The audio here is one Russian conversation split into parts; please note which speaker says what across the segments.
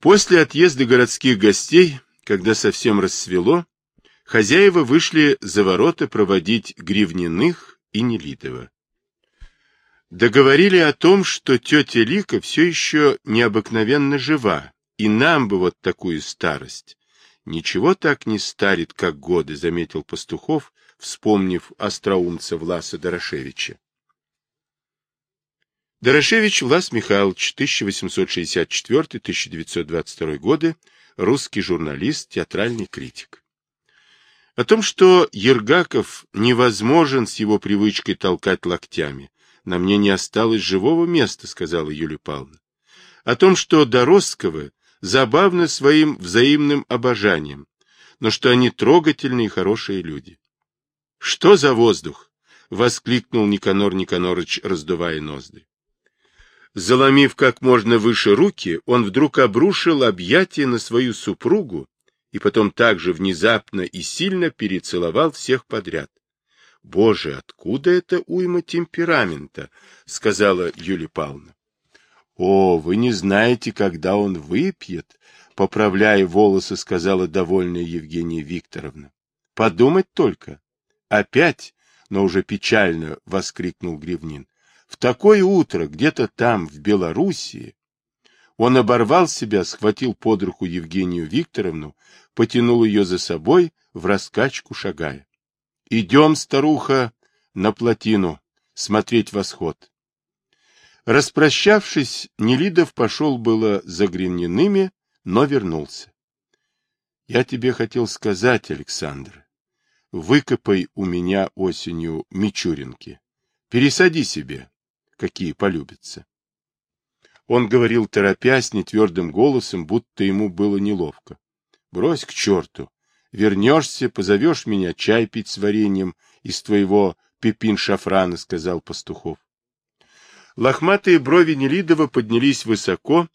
Speaker 1: После отъезда городских гостей, когда совсем рассвело, хозяева вышли за ворота проводить Гривниных и Нелидова. Договорили о том, что тетя Лика все еще необыкновенно жива, и нам бы вот такую старость. Ничего так не старит, как годы, заметил Пастухов, вспомнив остроумца Власа Дорошевича. Дорошевич Влас Михайлович, 1864-1922 годы, русский журналист, театральный критик. О том, что Ергаков невозможен с его привычкой толкать локтями, на мне не осталось живого места, сказала Юлия Павловна. О том, что Доросковы забавны своим взаимным обожанием, но что они трогательные и хорошие люди. — Что за воздух? — воскликнул Никанор Никанорович, раздувая ноздри. Заломив как можно выше руки, он вдруг обрушил объятия на свою супругу и потом также внезапно и сильно перецеловал всех подряд. — Боже, откуда это уйма темперамента? — сказала Юлия Павловна. — О, вы не знаете, когда он выпьет, — поправляя волосы, сказала довольная Евгения Викторовна. — Подумать только. Опять, но уже печально, — воскликнул Гривнин. В такое утро, где-то там, в Белоруссии, он оборвал себя, схватил под руку Евгению Викторовну, потянул ее за собой, в раскачку шагая. — Идем, старуха, на плотину, смотреть восход. Распрощавшись, Нелидов пошел было за Гремниными, но вернулся. — Я тебе хотел сказать, Александр, выкопай у меня осенью Мичуринки. Пересади себе, какие полюбятся. Он говорил, торопясь, нетвердым голосом, будто ему было неловко. — Брось к черту. Вернешься, позовешь меня чай пить с вареньем из твоего пепин-шафрана, — сказал Пастухов. Лохматые брови Нелидова поднялись высоко,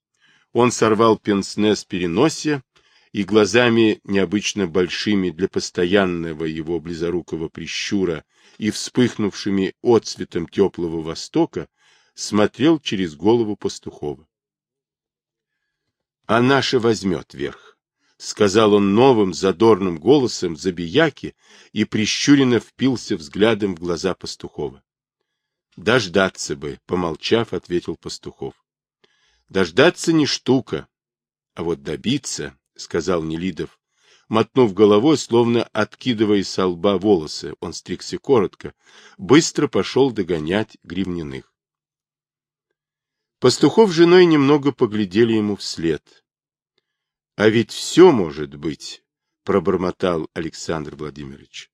Speaker 1: он сорвал пенсне с переносия и глазами необычно большими для постоянного его близорукого прищура и вспыхнувшими отцветом теплого востока смотрел через голову Пастухова. — А наша возьмет верх, — сказал он новым задорным голосом забияки и прищуренно впился взглядом в глаза Пастухова. — Дождаться бы, — помолчав, ответил Пастухов. — Дождаться не штука, а вот добиться, — сказал Нелидов, мотнув головой, словно откидывая со лба волосы, он стригся коротко, быстро пошел догонять гривняных. Пастухов с женой немного поглядели ему вслед. — А ведь все может быть, — пробормотал Александр Владимирович.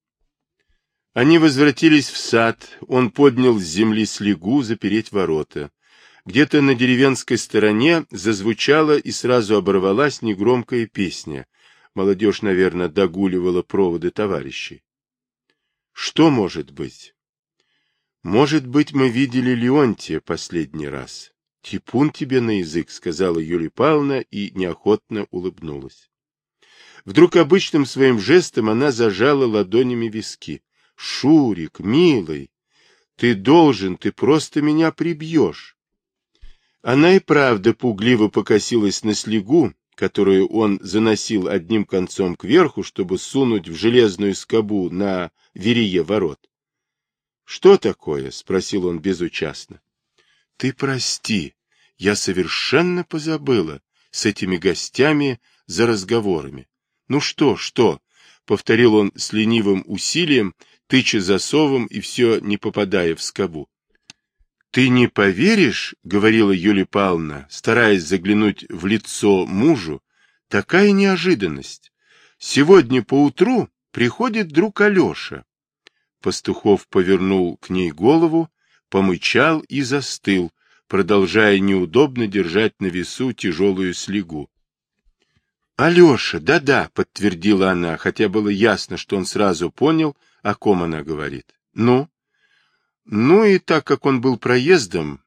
Speaker 1: Они возвратились в сад, он поднял с земли слегу запереть ворота. Где-то на деревенской стороне зазвучала и сразу оборвалась негромкая песня. Молодежь, наверное, догуливала проводы товарищей. Что может быть? Может быть, мы видели Леонтия последний раз. — Типун тебе на язык, — сказала Юлия Павловна и неохотно улыбнулась. Вдруг обычным своим жестом она зажала ладонями виски. — Шурик, милый, ты должен, ты просто меня прибьешь. Она и правда пугливо покосилась на слегу, которую он заносил одним концом кверху, чтобы сунуть в железную скобу на верие ворот. — Что такое? — спросил он безучастно. Ты прости, я совершенно позабыла с этими гостями за разговорами. Ну что, что? Повторил он с ленивым усилием, тыча засовом и все не попадая в скобу. Ты не поверишь, говорила Юлия Павловна, стараясь заглянуть в лицо мужу, такая неожиданность. Сегодня поутру приходит друг Алеша. Пастухов повернул к ней голову помычал и застыл, продолжая неудобно держать на весу тяжелую слегу. — Алеша, да-да, — подтвердила она, хотя было ясно, что он сразу понял, о ком она говорит. — Ну? — Ну и так как он был проездом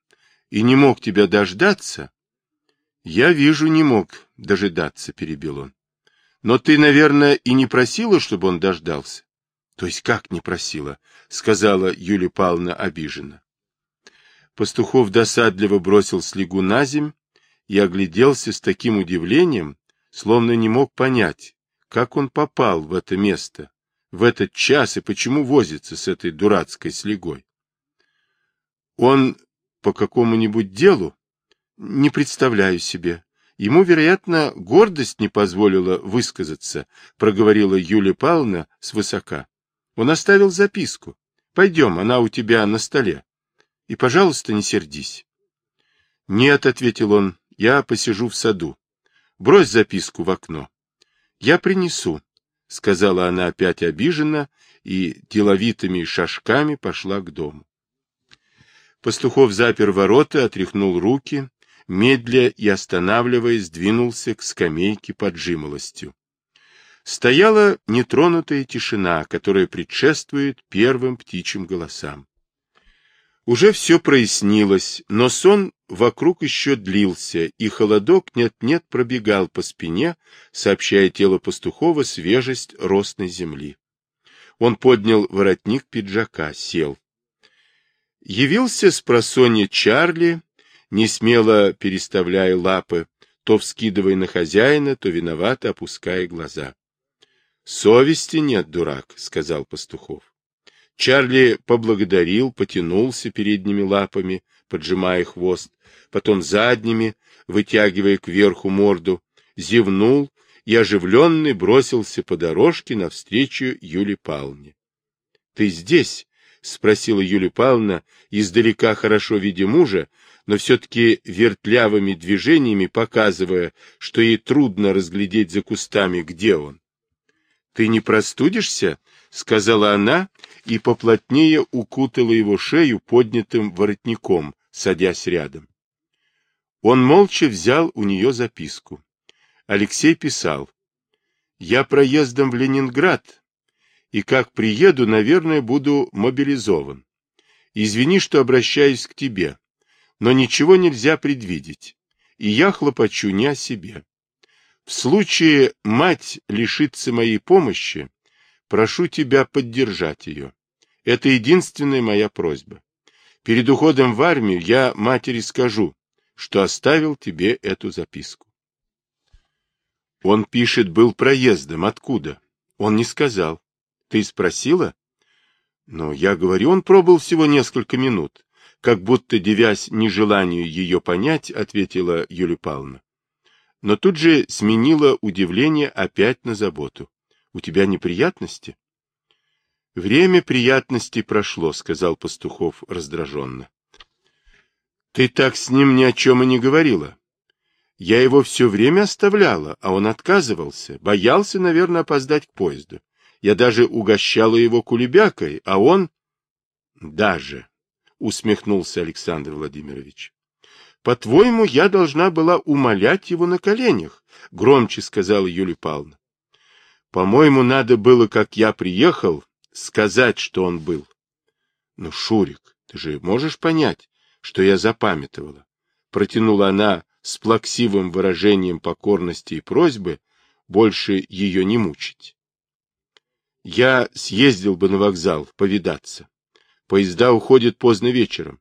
Speaker 1: и не мог тебя дождаться... — Я вижу, не мог дожидаться, — перебил он. — Но ты, наверное, и не просила, чтобы он дождался? — То есть как не просила? — сказала Юлия Павловна обиженно. Пастухов досадливо бросил слегу на земь и огляделся с таким удивлением, словно не мог понять, как он попал в это место, в этот час и почему возится с этой дурацкой слегой. Он по какому-нибудь делу? Не представляю себе. Ему, вероятно, гордость не позволила высказаться, проговорила Юлия Павловна свысока. Он оставил записку. Пойдем, она у тебя на столе. И, пожалуйста, не сердись. Нет, — ответил он, — я посижу в саду. Брось записку в окно. Я принесу, — сказала она опять обиженно и деловитыми шажками пошла к дому. Пастухов запер ворота, отряхнул руки, медля и останавливаясь, двинулся к скамейке под жимолостью. Стояла нетронутая тишина, которая предшествует первым птичьим голосам. Уже все прояснилось, но сон вокруг еще длился, и холодок нет-нет пробегал по спине, сообщая телу пастухова свежесть росной земли. Он поднял воротник пиджака, сел. Явился с просонья Чарли, не смело переставляя лапы, то вскидывая на хозяина, то виновато опуская глаза. — Совести нет, дурак, — сказал Пастухов. Чарли поблагодарил, потянулся передними лапами, поджимая хвост, потом задними, вытягивая кверху морду, зевнул и оживленный бросился по дорожке навстречу Юле Павловне. — Ты здесь? — спросила Юлия Павловна, издалека хорошо видя мужа, но все-таки вертлявыми движениями показывая, что ей трудно разглядеть за кустами, где он. — Ты не простудишься? — сказала она и поплотнее укутала его шею поднятым воротником, садясь рядом. Он молча взял у нее записку. Алексей писал. «Я проездом в Ленинград, и как приеду, наверное, буду мобилизован. Извини, что обращаюсь к тебе, но ничего нельзя предвидеть, и я хлопочу не о себе. В случае мать лишится моей помощи, прошу тебя поддержать ее. Это единственная моя просьба. Перед уходом в армию я матери скажу, что оставил тебе эту записку. Он пишет, был проездом. Откуда? Он не сказал. Ты спросила? Но я говорю, он пробыл всего несколько минут. Как будто, девясь нежеланию ее понять, ответила Юлия Павловна. Но тут же сменила удивление опять на заботу. У тебя неприятности? — Время приятностей прошло, — сказал Пастухов раздраженно. — Ты так с ним ни о чем и не говорила. Я его все время оставляла, а он отказывался, боялся, наверное, опоздать к поезду. Я даже угощала его кулебякой, а он... — Даже, — усмехнулся Александр Владимирович. — По-твоему, я должна была умолять его на коленях, — громче сказала Юлия Павловна. — По-моему, надо было, как я приехал, сказать, что он был. Ну, Шурик, ты же можешь понять, что я запамятовала? Протянула она с плаксивым выражением покорности и просьбы больше ее не мучить. Я съездил бы на вокзал повидаться. Поезда уходят поздно вечером.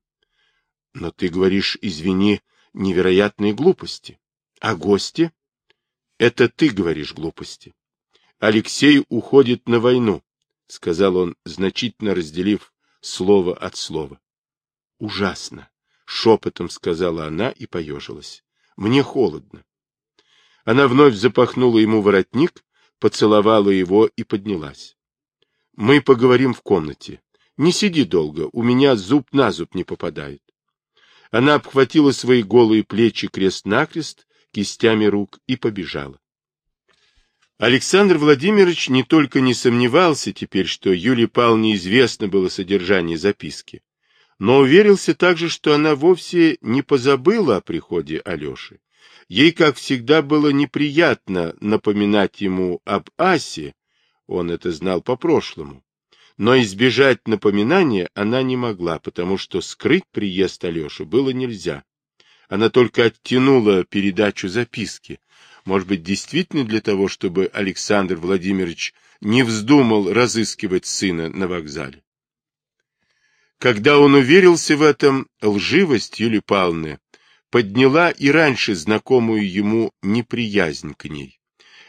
Speaker 1: Но ты говоришь, извини, невероятные глупости. А гости? Это ты говоришь глупости. Алексей уходит на войну. — сказал он, значительно разделив слово от слова. — Ужасно! — шепотом сказала она и поежилась. — Мне холодно. Она вновь запахнула ему воротник, поцеловала его и поднялась. — Мы поговорим в комнате. Не сиди долго, у меня зуб на зуб не попадает. Она обхватила свои голые плечи крест-накрест кистями рук и побежала. Александр Владимирович не только не сомневался теперь, что Юлии Павловне известно было содержание записки, но уверился также, что она вовсе не позабыла о приходе Алеши. Ей, как всегда, было неприятно напоминать ему об Асе, он это знал по прошлому. Но избежать напоминания она не могла, потому что скрыть приезд Алеши было нельзя. Она только оттянула передачу записки, может быть, действительно для того, чтобы Александр Владимирович не вздумал разыскивать сына на вокзале. Когда он уверился в этом, лживость Юлии Павловны подняла и раньше знакомую ему неприязнь к ней.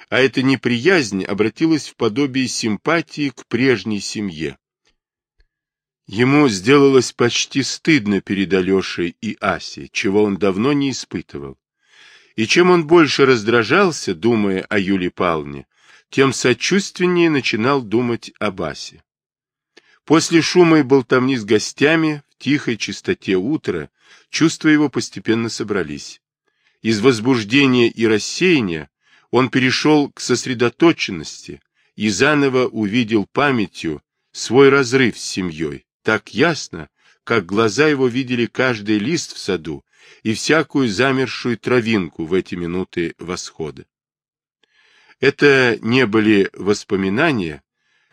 Speaker 1: А эта неприязнь обратилась в подобие симпатии к прежней семье. Ему сделалось почти стыдно перед Алешей и Асей, чего он давно не испытывал. И чем он больше раздражался, думая о Юлии Павловне, тем сочувственнее начинал думать об Асе. После шума и болтовни с гостями, в тихой чистоте утра, чувства его постепенно собрались. Из возбуждения и рассеяния он перешел к сосредоточенности и заново увидел памятью свой разрыв с семьей, так ясно, как глаза его видели каждый лист в саду и всякую замершую травинку в эти минуты восхода. Это не были воспоминания,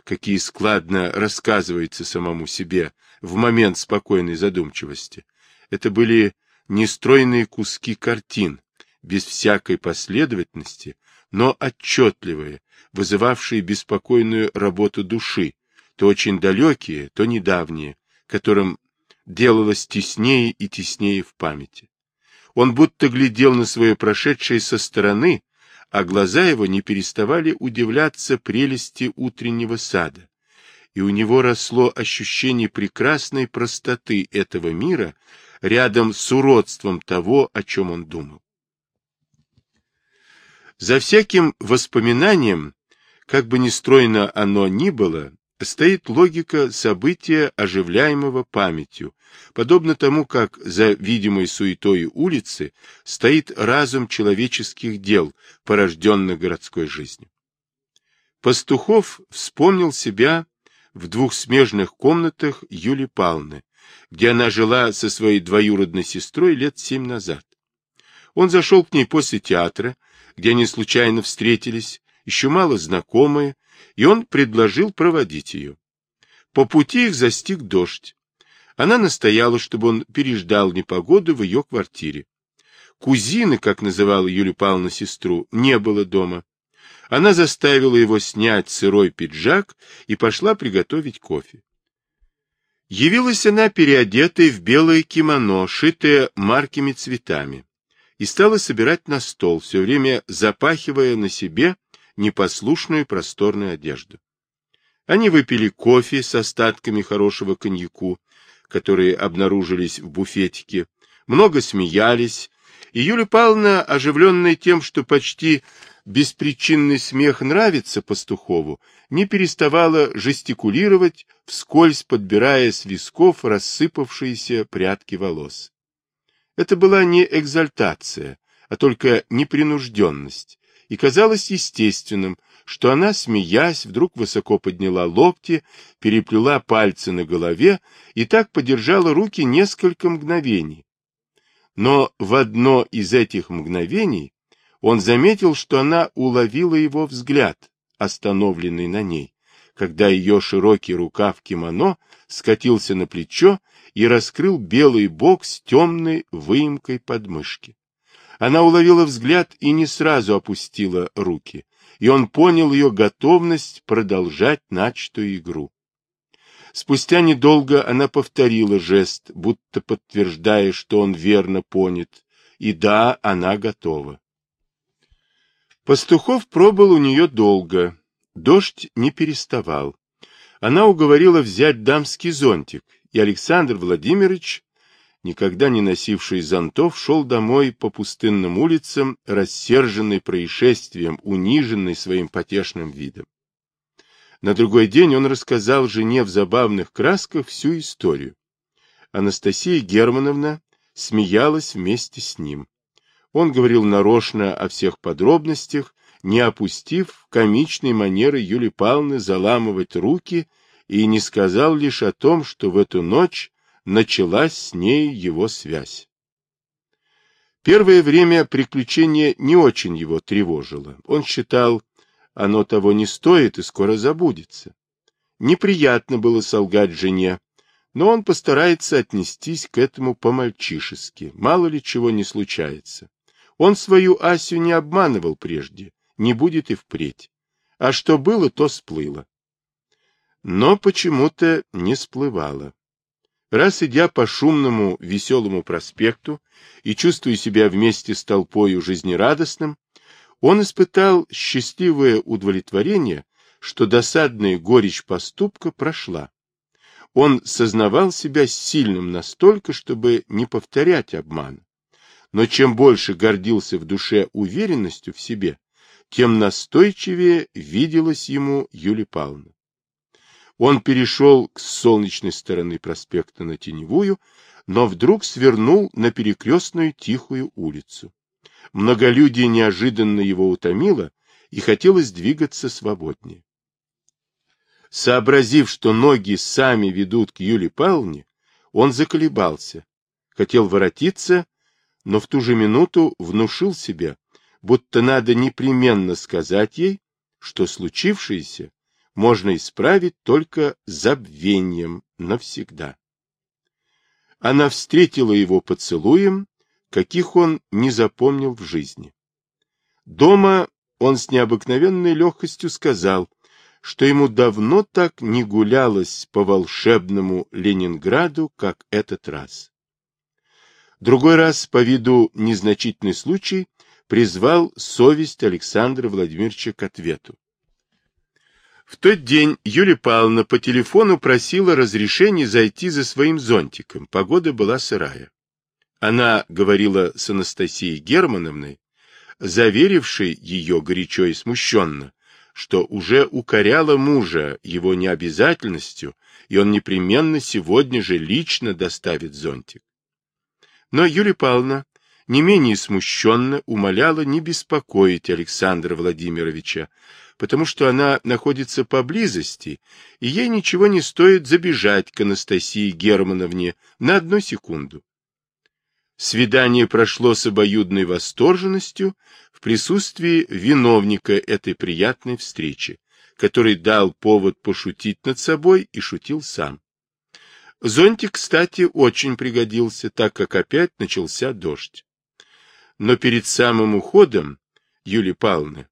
Speaker 1: какие складно рассказываются самому себе в момент спокойной задумчивости. Это были нестройные куски картин, без всякой последовательности, но отчетливые, вызывавшие беспокойную работу души, то очень далекие, то недавние, которым делалось теснее и теснее в памяти. Он будто глядел на свое прошедшее со стороны, а глаза его не переставали удивляться прелести утреннего сада, и у него росло ощущение прекрасной простоты этого мира рядом с уродством того, о чем он думал. За всяким воспоминанием, как бы ни стройно оно ни было, стоит логика события, оживляемого памятью, подобно тому, как за видимой суетой улицы стоит разум человеческих дел, порожденных городской жизнью. Пастухов вспомнил себя в двух смежных комнатах Юли Павловны, где она жила со своей двоюродной сестрой лет семь назад. Он зашел к ней после театра, где они случайно встретились, еще мало знакомые, и он предложил проводить ее. По пути их застиг дождь. Она настояла, чтобы он переждал непогоду в ее квартире. Кузины, как называла Юлия Павловна сестру, не было дома. Она заставила его снять сырой пиджак и пошла приготовить кофе. Явилась она переодетая в белое кимоно, шитое маркими цветами, и стала собирать на стол, все время запахивая на себе непослушную просторную одежду. Они выпили кофе с остатками хорошего коньяку, которые обнаружились в буфетике, много смеялись, и Юлия Павловна, оживленная тем, что почти беспричинный смех нравится пастухову, не переставала жестикулировать, вскользь подбирая с висков рассыпавшиеся прядки волос. Это была не экзальтация, а только непринужденность, и казалось естественным, что она, смеясь, вдруг высоко подняла локти, переплела пальцы на голове и так подержала руки несколько мгновений. Но в одно из этих мгновений он заметил, что она уловила его взгляд, остановленный на ней, когда ее широкий рукав кимоно скатился на плечо и раскрыл белый бок с темной выемкой подмышки. Она уловила взгляд и не сразу опустила руки, и он понял ее готовность продолжать начатую игру. Спустя недолго она повторила жест, будто подтверждая, что он верно понят, и да, она готова. Пастухов пробыл у нее долго, дождь не переставал. Она уговорила взять дамский зонтик, и Александр Владимирович никогда не носивший зонтов, шел домой по пустынным улицам, рассерженный происшествием, униженный своим потешным видом. На другой день он рассказал жене в забавных красках всю историю. Анастасия Германовна смеялась вместе с ним. Он говорил нарочно о всех подробностях, не опустив комичной манеры Юлии Павловны заламывать руки и не сказал лишь о том, что в эту ночь началась с ней его связь. Первое время приключение не очень его тревожило. Он считал, оно того не стоит и скоро забудется. Неприятно было солгать жене, но он постарается отнестись к этому по-мальчишески, мало ли чего не случается. Он свою Асю не обманывал прежде, не будет и впредь. А что было, то сплыло. Но почему-то не сплывало. Раз идя по шумному, веселому проспекту и чувствуя себя вместе с толпою жизнерадостным, он испытал счастливое удовлетворение, что досадная горечь поступка прошла. Он сознавал себя сильным настолько, чтобы не повторять обман. Но чем больше гордился в душе уверенностью в себе, тем настойчивее виделась ему Юлия Павловна. Он перешел к солнечной стороны проспекта на Теневую, но вдруг свернул на перекрестную тихую улицу. Многолюдие неожиданно его утомило, и хотелось двигаться свободнее. Сообразив, что ноги сами ведут к Юлии Павловне, он заколебался, хотел воротиться, но в ту же минуту внушил себе, будто надо непременно сказать ей, что случившееся можно исправить только забвением навсегда. Она встретила его поцелуем, каких он не запомнил в жизни. Дома он с необыкновенной легкостью сказал — что ему давно так не гулялось по волшебному Ленинграду, как этот раз. Другой раз, по виду незначительный случай, призвал совесть Александра Владимировича к ответу. В тот день Юлия Павловна по телефону просила разрешения зайти за своим зонтиком. Погода была сырая. Она говорила с Анастасией Германовной, заверившей ее горячо и смущенно, что уже укоряла мужа его необязательностью, и он непременно сегодня же лично доставит зонтик. Но Юлия Павловна не менее смущенно умоляла не беспокоить Александра Владимировича, потому что она находится поблизости, и ей ничего не стоит забежать к Анастасии Германовне на одну секунду. Свидание прошло с обоюдной восторженностью в присутствии виновника этой приятной встречи, который дал повод пошутить над собой и шутил сам. Зонтик, кстати, очень пригодился, так как опять начался дождь. Но перед самым уходом Юлии Павловны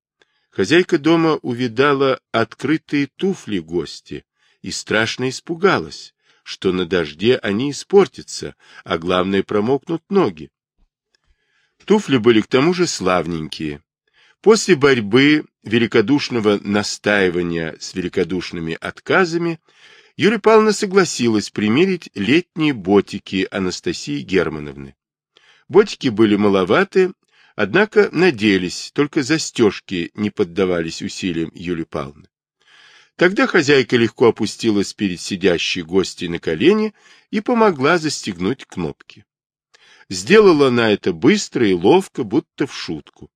Speaker 1: хозяйка дома увидала открытые туфли гости и страшно испугалась, что на дожде они испортятся, а главное промокнут ноги. Туфли были к тому же славненькие. После борьбы, великодушного настаивания с великодушными отказами, Юлия Павловна согласилась примерить летние ботики Анастасии Германовны. Ботики были маловаты, однако наделись, только застежки не поддавались усилиям Юлии Павловны. Тогда хозяйка легко опустилась перед сидящей гостьей на колени и помогла застегнуть кнопки. Сделала она это быстро и ловко, будто в шутку.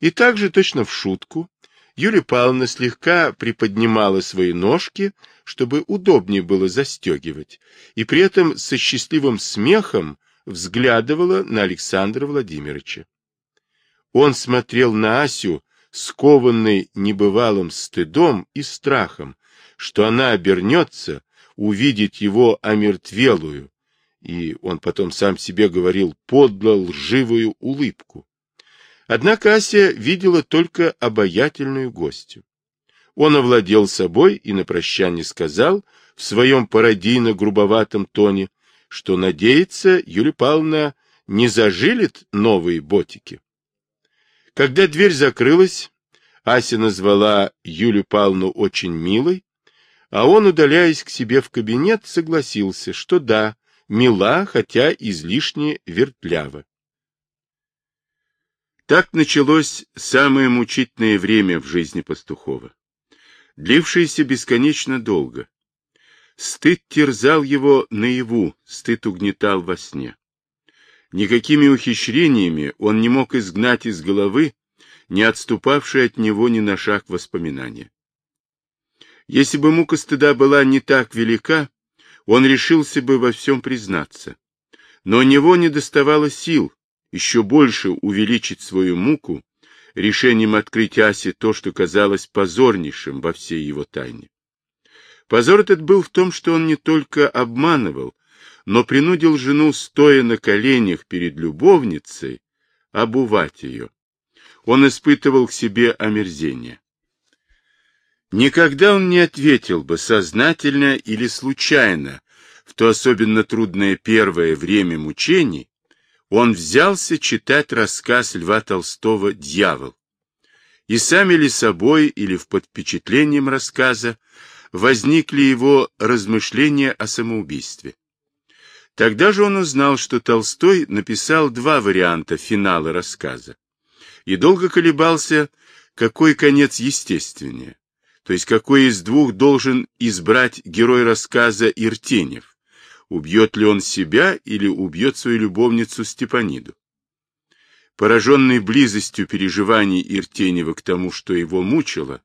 Speaker 1: И также точно в шутку Юлия Павловна слегка приподнимала свои ножки, чтобы удобнее было застегивать, и при этом со счастливым смехом взглядывала на Александра Владимировича. Он смотрел на Асю скованный небывалым стыдом и страхом, что она обернется, увидит его омертвелую, и он потом сам себе говорил подло лживую улыбку. Однако Ася видела только обаятельную гостью. Он овладел собой и на прощание сказал в своем пародийно-грубоватом тоне, что надеется, Юлия Павловна не зажилит новые ботики. Когда дверь закрылась, Ася назвала Юлю Павловну очень милой, а он, удаляясь к себе в кабинет, согласился, что да, мила, хотя излишне вертлява. Так началось самое мучительное время в жизни Пастухова, длившееся бесконечно долго. Стыд терзал его наяву, стыд угнетал во сне. Никакими ухищрениями он не мог изгнать из головы не отступавшие от него ни на шаг воспоминания. Если бы мука стыда была не так велика, он решился бы во всем признаться. Но у него не доставало сил еще больше увеличить свою муку решением открыть Асе то, что казалось позорнейшим во всей его тайне. Позор этот был в том, что он не только обманывал, но принудил жену, стоя на коленях перед любовницей, обувать ее. Он испытывал к себе омерзение. Никогда он не ответил бы, сознательно или случайно, в то особенно трудное первое время мучений, он взялся читать рассказ Льва Толстого «Дьявол». И сами ли собой или в под впечатлением рассказа возникли его размышления о самоубийстве. Тогда же он узнал, что Толстой написал два варианта финала рассказа и долго колебался, какой конец естественнее, то есть какой из двух должен избрать герой рассказа Иртенев, убьет ли он себя или убьет свою любовницу Степаниду. Пораженный близостью переживаний Иртенева к тому, что его мучило,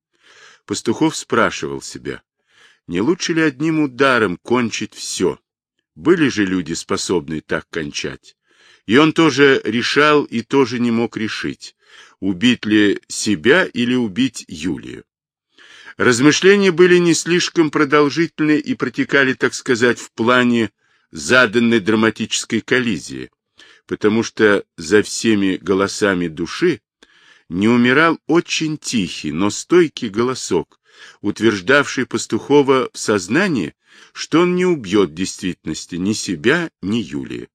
Speaker 1: Пастухов спрашивал себя, не лучше ли одним ударом кончить все? Были же люди, способные так кончать. И он тоже решал и тоже не мог решить, убить ли себя или убить Юлию. Размышления были не слишком продолжительны и протекали, так сказать, в плане заданной драматической коллизии, потому что за всеми голосами души не умирал очень тихий, но стойкий голосок, утверждавший Пастухова в сознании, что он не убьет в действительности ни себя, ни Юлии.